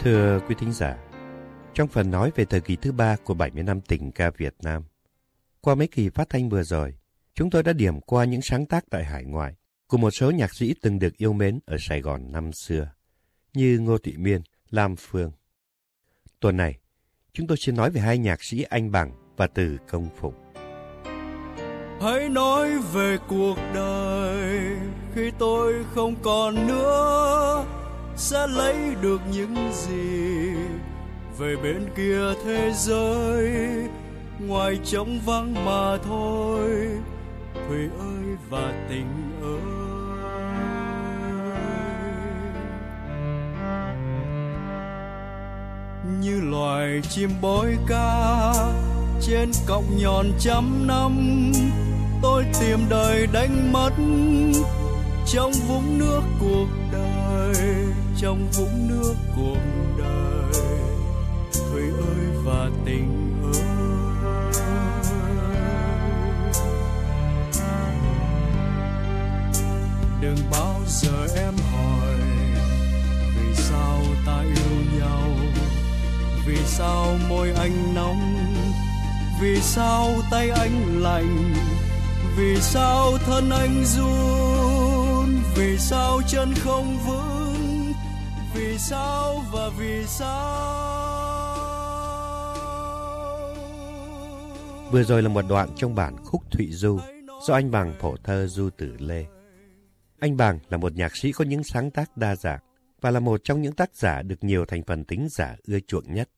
Thưa quý thính giả, trong phần nói về thời kỳ thứ ba của 70 năm tình ca Việt Nam, qua mấy kỳ phát thanh vừa rồi, chúng tôi đã điểm qua những sáng tác tại hải ngoại của một số nhạc sĩ từng được yêu mến ở Sài Gòn năm xưa, như Ngô Thị Miên, Lam Phương. Tuần này, chúng tôi xin nói về hai nhạc sĩ Anh Bằng và Từ Công Phụng. Hãy nói về cuộc đời khi tôi không còn nữa sẽ lấy được những gì về bên kia thế giới. Ngoài trống vắng mà thôi thủy ơi và tình ơi. Như loài chim bói ca trên cọng nhọn trăm năm, tôi tìm đời đánh mất trong vũng nước cuộc đời trong vũng nước cuộc đời. Thủy ơi và tình ơi. Đừng bao giờ em hỏi vì sao ta yêu nhau, vì sao môi anh nóng, vì sao tay anh lạnh vì sao thân anh run, vì sao chân không vững vì sao và vì sao Vừa rồi là một đoạn trong bản Khúc Thụy Du do anh Bằng phổ thơ Du Tử Lê. Anh Bằng là một nhạc sĩ có những sáng tác đa dạng và là một trong những tác giả được nhiều thành phần tính giả ưa chuộng nhất.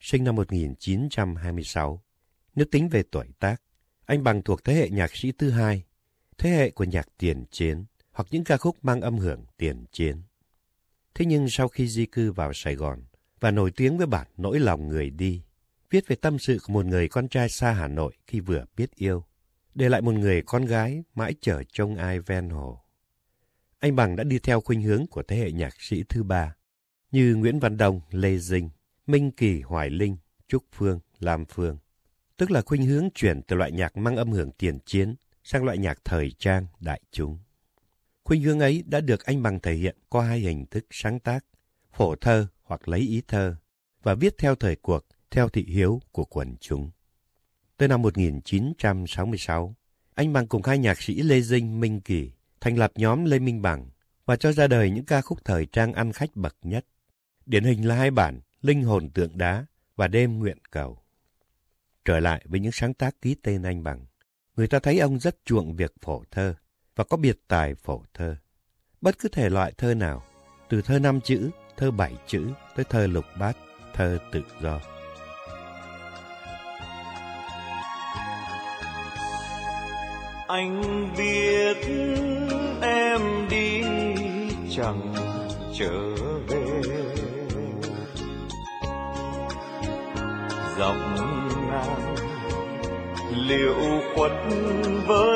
Sinh năm 1926, nếu tính về tuổi tác, anh Bằng thuộc thế hệ nhạc sĩ thứ hai, thế hệ của nhạc tiền chiến hoặc những ca khúc mang âm hưởng tiền chiến. Thế nhưng sau khi di cư vào Sài Gòn và nổi tiếng với bản Nỗi lòng người đi, viết về tâm sự của một người con trai xa Hà Nội khi vừa biết yêu, để lại một người con gái mãi chờ trông ai ven hồ. Anh Bằng đã đi theo khuynh hướng của thế hệ nhạc sĩ thứ ba, như Nguyễn Văn Đông, Lê Dinh, Minh Kỳ, Hoài Linh, Trúc Phương, Lam Phương. Tức là khuynh hướng chuyển từ loại nhạc mang âm hưởng tiền chiến sang loại nhạc thời trang đại chúng. Khuynh hướng ấy đã được anh Bằng thể hiện qua hai hình thức sáng tác, phổ thơ hoặc lấy ý thơ, và viết theo thời cuộc, theo thị hiếu của quần chúng. Tới năm 1966, anh Bằng cùng hai nhạc sĩ Lê Dinh, Minh Kỳ thành lập nhóm Lê Minh Bằng và cho ra đời những ca khúc thời trang ăn khách bậc nhất. Điển hình là hai bản Linh hồn tượng đá và Đêm nguyện cầu. Trở lại với những sáng tác ký tên anh Bằng, người ta thấy ông rất chuộng việc phổ thơ và có biệt tài phổ thơ. Bất cứ thể loại thơ nào, từ thơ năm chữ, thơ bảy chữ tới thơ lục bát, thơ tự do. anh biết em đi chẳng trở về dòng ngang liệu khuất vỡ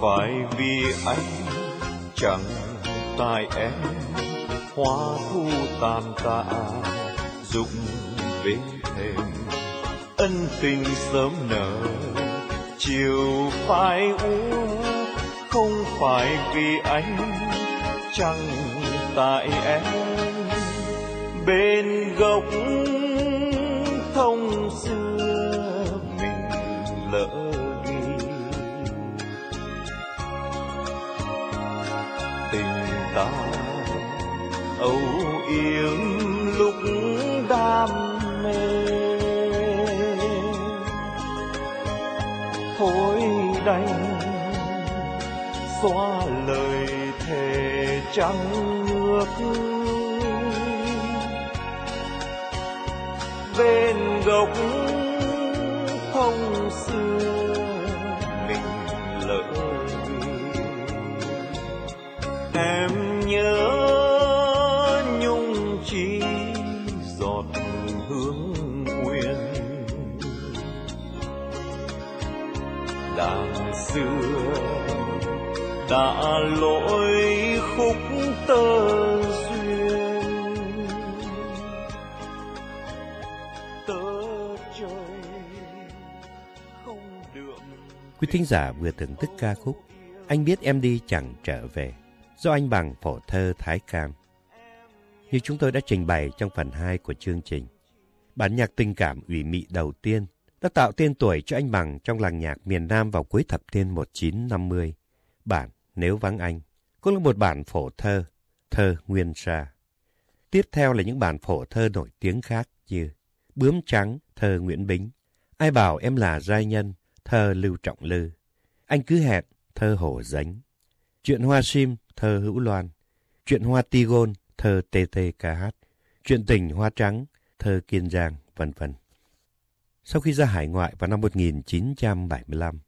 phải vì anh, chẳng tại em. Hoa thu tàn tạ dụng về thềm ân tình sớm nở, chiều phai u, không phải vì anh, chẳng tại em. Bên gốc ta âu yếm lúc đam mê. Thôi đành, xóa lời thề trắng ngược. Bên gốc thông xưa mình lỡ. Em xưa đã lỗi khúc tơ duyên tơ trời không Quý thính giả vừa thưởng thức ca khúc Anh biết em đi chẳng trở về do anh bằng phổ thơ Thái Cam. Như chúng tôi đã trình bày trong phần 2 của chương trình, bản nhạc tình cảm ủy mị đầu tiên đã tạo tên tuổi cho anh bằng trong làng nhạc miền Nam vào cuối thập niên 1950. Bản Nếu vắng anh cũng là một bản phổ thơ, thơ Nguyên Sa. Tiếp theo là những bản phổ thơ nổi tiếng khác như Bướm Trắng, thơ Nguyễn Bính, Ai bảo em là giai nhân, thơ Lưu Trọng Lư, Anh cứ hẹn, thơ Hổ Dánh, Chuyện Hoa Sim, thơ Hữu Loan, Chuyện Hoa Tigon, thơ TTKH, Chuyện Tình Hoa Trắng, thơ Kiên Giang, vân vân. Sau khi ra hải ngoại vào năm 1975,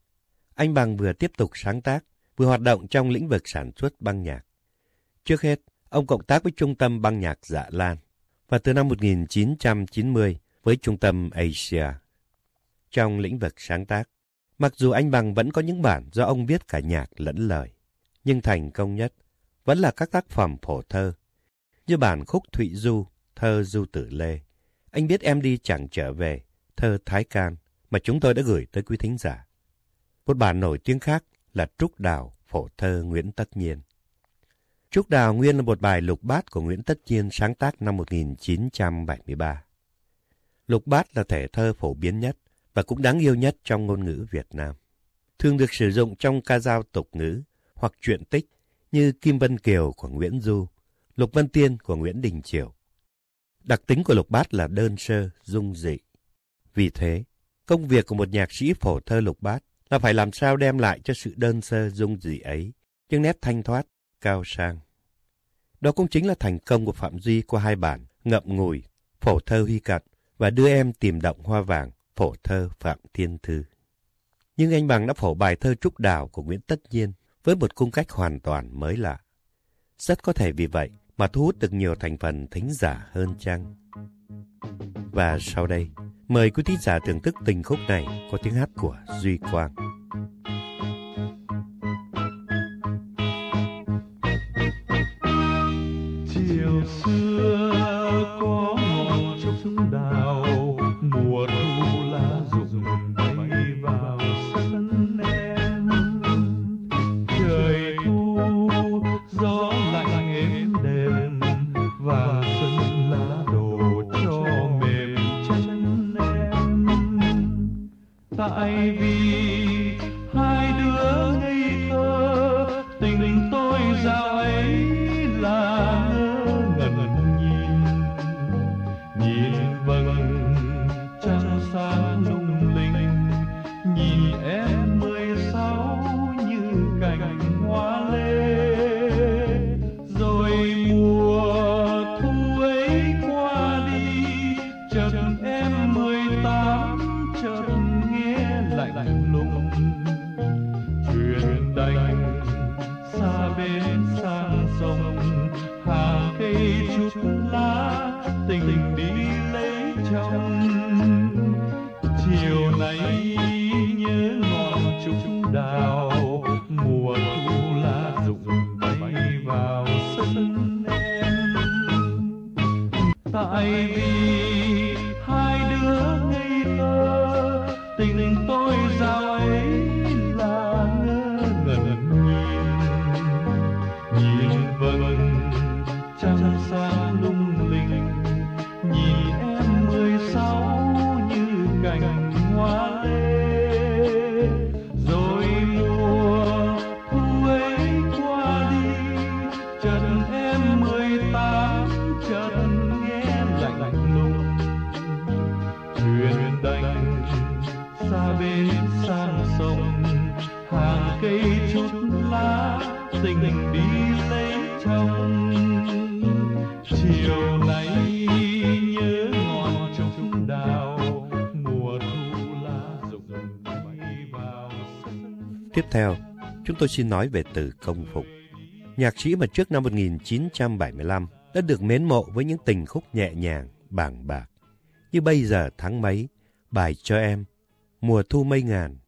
anh Bằng vừa tiếp tục sáng tác, vừa hoạt động trong lĩnh vực sản xuất băng nhạc. Trước hết, ông cộng tác với Trung tâm băng nhạc Dạ Lan và từ năm 1990 với Trung tâm Asia. Trong lĩnh vực sáng tác, mặc dù anh Bằng vẫn có những bản do ông viết cả nhạc lẫn lời, nhưng thành công nhất vẫn là các tác phẩm phổ thơ, như bản Khúc Thụy Du, thơ Du Tử Lê, Anh biết em đi chẳng trở về, thơ Thái Can mà chúng tôi đã gửi tới quý thính giả. Một bản nổi tiếng khác là Trúc Đào, phổ thơ Nguyễn Tất Nhiên. Trúc Đào nguyên là một bài lục bát của Nguyễn Tất Nhiên sáng tác năm 1973. Lục bát là thể thơ phổ biến nhất và cũng đáng yêu nhất trong ngôn ngữ Việt Nam. Thường được sử dụng trong ca dao tục ngữ hoặc truyện tích như Kim Vân Kiều của Nguyễn Du, Lục Vân Tiên của Nguyễn Đình Chiểu. Đặc tính của lục bát là đơn sơ, dung dị. Vì thế, công việc của một nhạc sĩ phổ thơ lục bát là phải làm sao đem lại cho sự đơn sơ dung dị ấy những nét thanh thoát, cao sang. Đó cũng chính là thành công của Phạm Duy qua hai bản Ngậm Ngùi, phổ thơ Huy Cận và Đưa Em Tìm Động Hoa Vàng, phổ thơ Phạm Thiên Thư. Nhưng anh Bằng đã phổ bài thơ Trúc Đào của Nguyễn Tất Nhiên với một cung cách hoàn toàn mới lạ. Rất có thể vì vậy mà thu hút được nhiều thành phần thính giả hơn chăng. Và sau đây, mời quý thính giả thưởng thức tình khúc này có tiếng hát của Duy Quang. chiều xưa có một chút đào, mùa thu tôi xin nói về từ công phục. Nhạc sĩ mà trước năm 1975 đã được mến mộ với những tình khúc nhẹ nhàng, bàng bạc. Như bây giờ tháng mấy, bài cho em, mùa thu mây ngàn,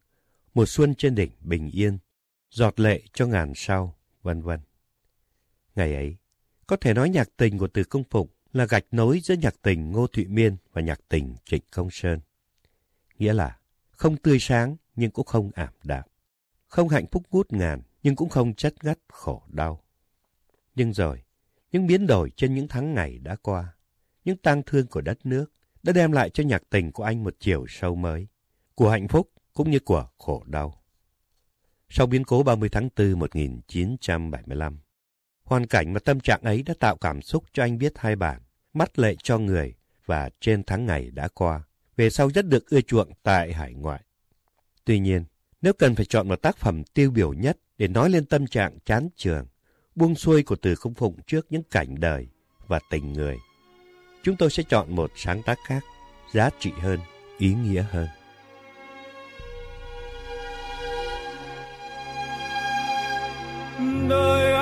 mùa xuân trên đỉnh bình yên, giọt lệ cho ngàn sau, vân vân. Ngày ấy, có thể nói nhạc tình của Từ Công Phụng là gạch nối giữa nhạc tình Ngô Thụy Miên và nhạc tình Trịnh Công Sơn. Nghĩa là không tươi sáng nhưng cũng không ảm đạm, không hạnh phúc ngút ngàn nhưng cũng không chất gắt khổ đau. Nhưng rồi, những biến đổi trên những tháng ngày đã qua, những tang thương của đất nước đã đem lại cho nhạc tình của anh một chiều sâu mới, của hạnh phúc cũng như của khổ đau. Sau biến cố 30 tháng 4 1975, hoàn cảnh và tâm trạng ấy đã tạo cảm xúc cho anh viết hai bản, mắt lệ cho người và trên tháng ngày đã qua, về sau rất được ưa chuộng tại hải ngoại. Tuy nhiên, nếu cần phải chọn một tác phẩm tiêu biểu nhất để nói lên tâm trạng chán trường, buông xuôi của từ không phụng trước những cảnh đời và tình người, chúng tôi sẽ chọn một sáng tác khác, giá trị hơn, ý nghĩa hơn. đời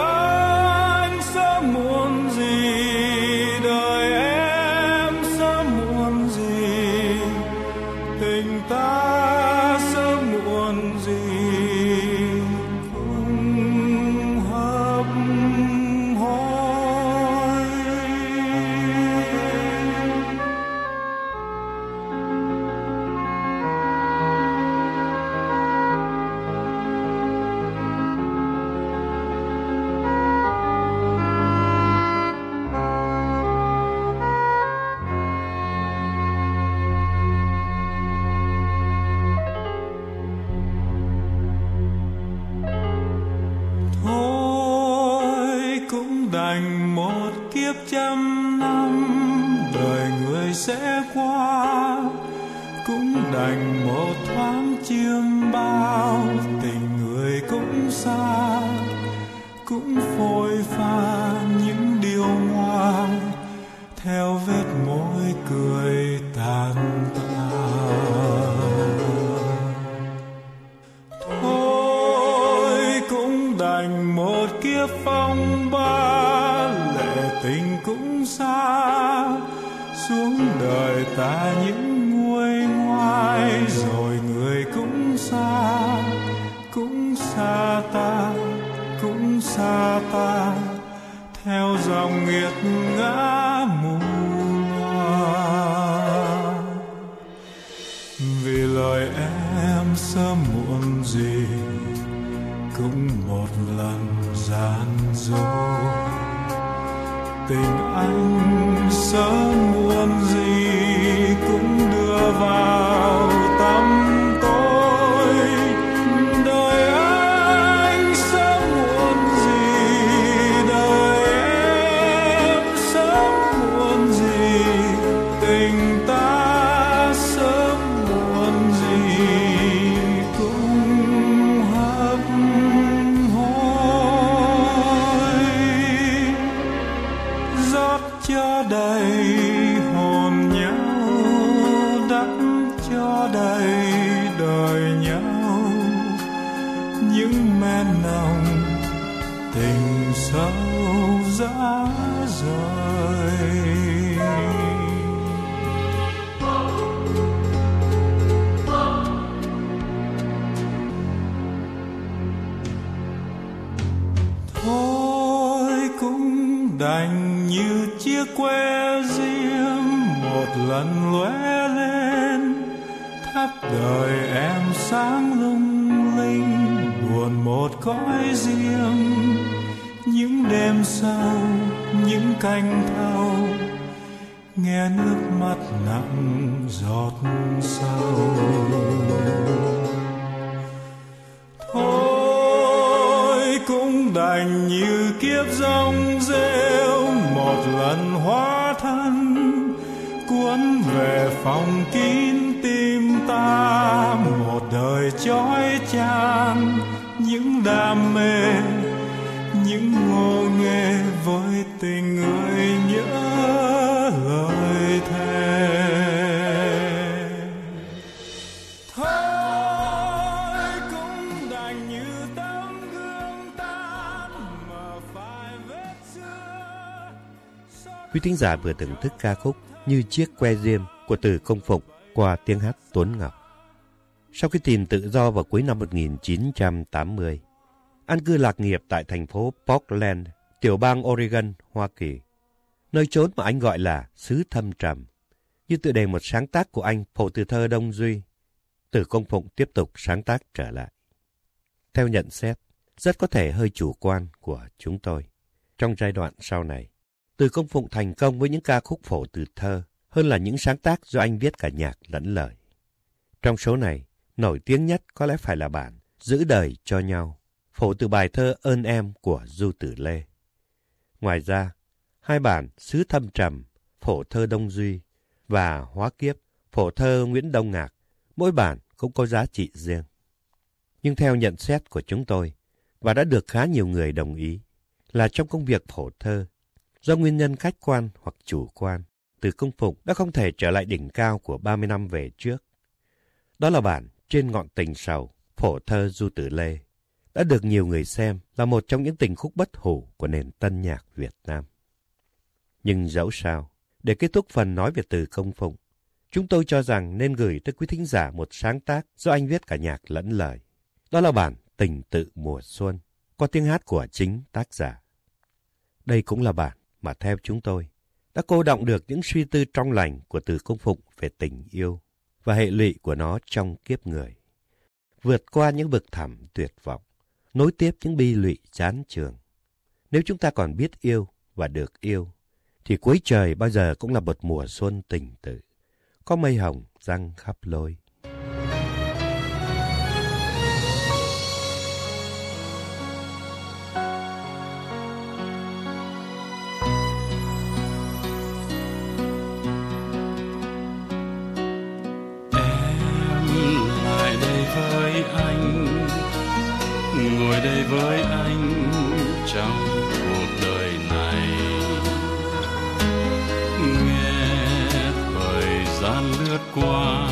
sớm gì cũng một lần gian dối. Tình anh sớm muộn gì cũng đưa vào những men nồng tình sâu giá rời. Thôi cũng đành như chiếc que diêm một lần lóe lên, thắp đời em sáng lung một cõi riêng. Những đêm sâu những canh thâu nghe nước mắt nặng giọt sâu. Thôi cũng đành như kiếp rong rêu, một lần hóa thân, cuốn về phòng kín tim ta, một đời trói đam mê những ngô nghê với tình người nhớ lời thề thôi cũng đành như tấm gương tan mà phải vết xưa Quý thính giả vừa thưởng thức ca khúc Như chiếc que diêm của từ công phụng qua tiếng hát Tuấn Ngọc. Sau khi tìm tự do vào cuối năm 1980, an cư lạc nghiệp tại thành phố Portland, tiểu bang Oregon, Hoa Kỳ, nơi chốn mà anh gọi là xứ thâm trầm, như tựa đề một sáng tác của anh phổ từ thơ Đông Duy. Từ công phụng tiếp tục sáng tác trở lại. Theo nhận xét, rất có thể hơi chủ quan của chúng tôi. Trong giai đoạn sau này, từ công phụng thành công với những ca khúc phổ từ thơ hơn là những sáng tác do anh viết cả nhạc lẫn lời. Trong số này, nổi tiếng nhất có lẽ phải là bản Giữ đời cho nhau, phổ từ bài thơ Ơn em của Du Tử Lê. Ngoài ra, hai bản Sứ Thâm Trầm, phổ thơ Đông Duy và Hóa Kiếp, phổ thơ Nguyễn Đông Ngạc, mỗi bản cũng có giá trị riêng. Nhưng theo nhận xét của chúng tôi, và đã được khá nhiều người đồng ý, là trong công việc phổ thơ, do nguyên nhân khách quan hoặc chủ quan, từ công phụng đã không thể trở lại đỉnh cao của 30 năm về trước. Đó là bản Trên ngọn tình sầu, phổ thơ Du Tử Lê, đã được nhiều người xem là một trong những tình khúc bất hủ của nền tân nhạc Việt Nam. Nhưng dẫu sao, để kết thúc phần nói về từ công phụng, chúng tôi cho rằng nên gửi tới quý thính giả một sáng tác do anh viết cả nhạc lẫn lời. Đó là bản Tình tự mùa xuân, qua tiếng hát của chính tác giả. Đây cũng là bản mà theo chúng tôi đã cô động được những suy tư trong lành của từ công phụng về tình yêu và hệ lụy của nó trong kiếp người. Vượt qua những vực thẳm tuyệt vọng, nối tiếp những bi lụy chán trường. Nếu chúng ta còn biết yêu và được yêu, thì cuối trời bao giờ cũng là một mùa xuân tình tự. Có mây hồng răng khắp lối. Qua,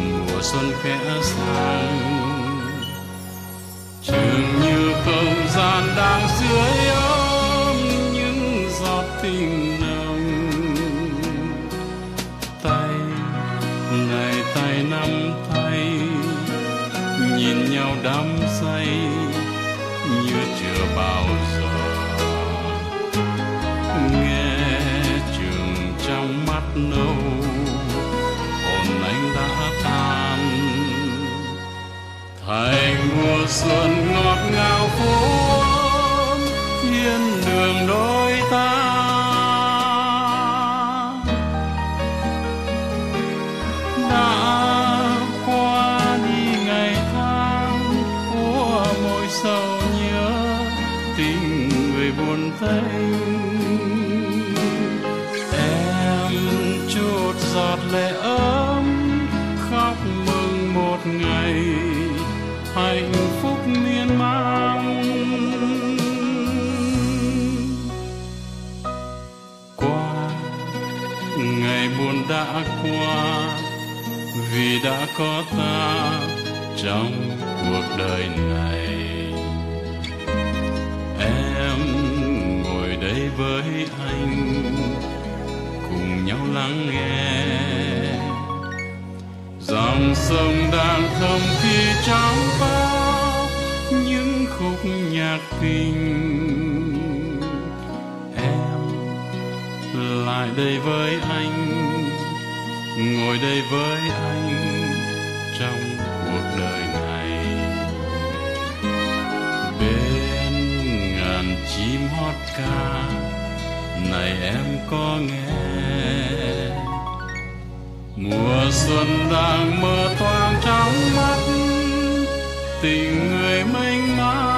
mùa xuân khẽ sang. Chừng như không gian đang dưới ấm, những giọt tình xuân ngọt ngào phố thiên đường đôi ta vì đã có ta trong cuộc đời này. Em ngồi đây với anh, cùng nhau lắng nghe. Dòng sông đang thầm thì trong bao những khúc nhạc tình em lại đây với anh ngồi đây với anh trong cuộc đời này. Bên ngàn chim hót ca, này em có nghe. Mùa xuân đang mơ thoáng trong mắt, tình người mênh mang.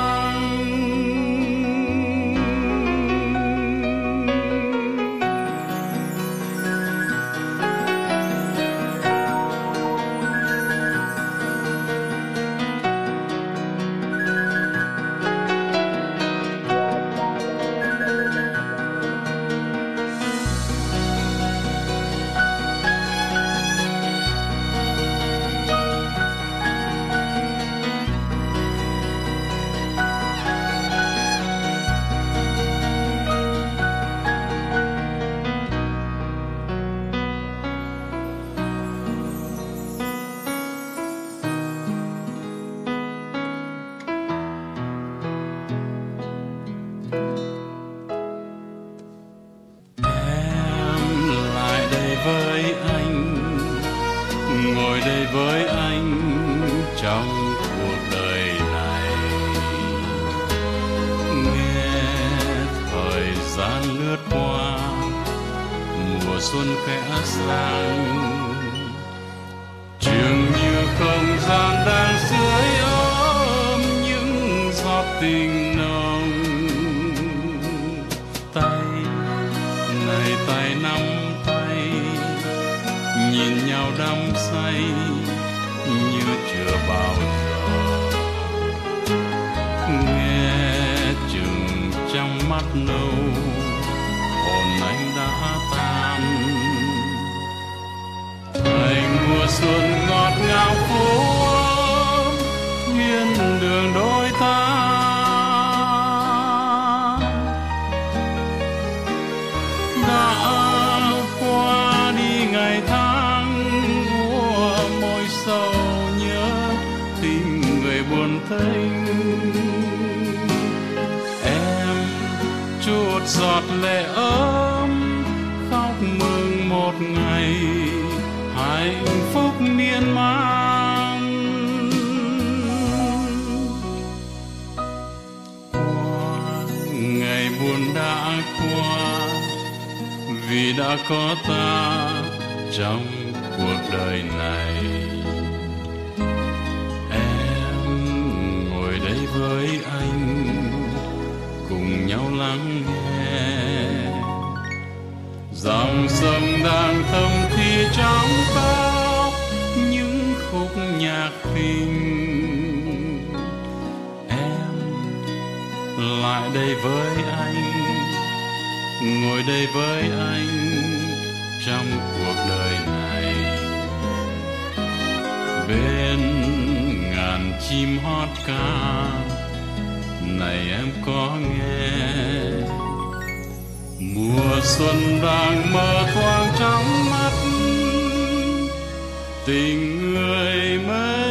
Trong mắt lệ ấm, khóc mừng một ngày, hạnh phúc miên man. Qua ngày buồn đã qua, vì đã có ta trong cuộc đời này. Em ngồi đây với anh, cùng nhau lắng nghe dòng sông đang thầm thì trong ta những khúc nhạc tình em lại đây với anh, ngồi đây với anh trong cuộc đời này. Bên ngàn chim hót ca, này em có nghe mùa xuân đang mơ thoáng trong mắt tình người mới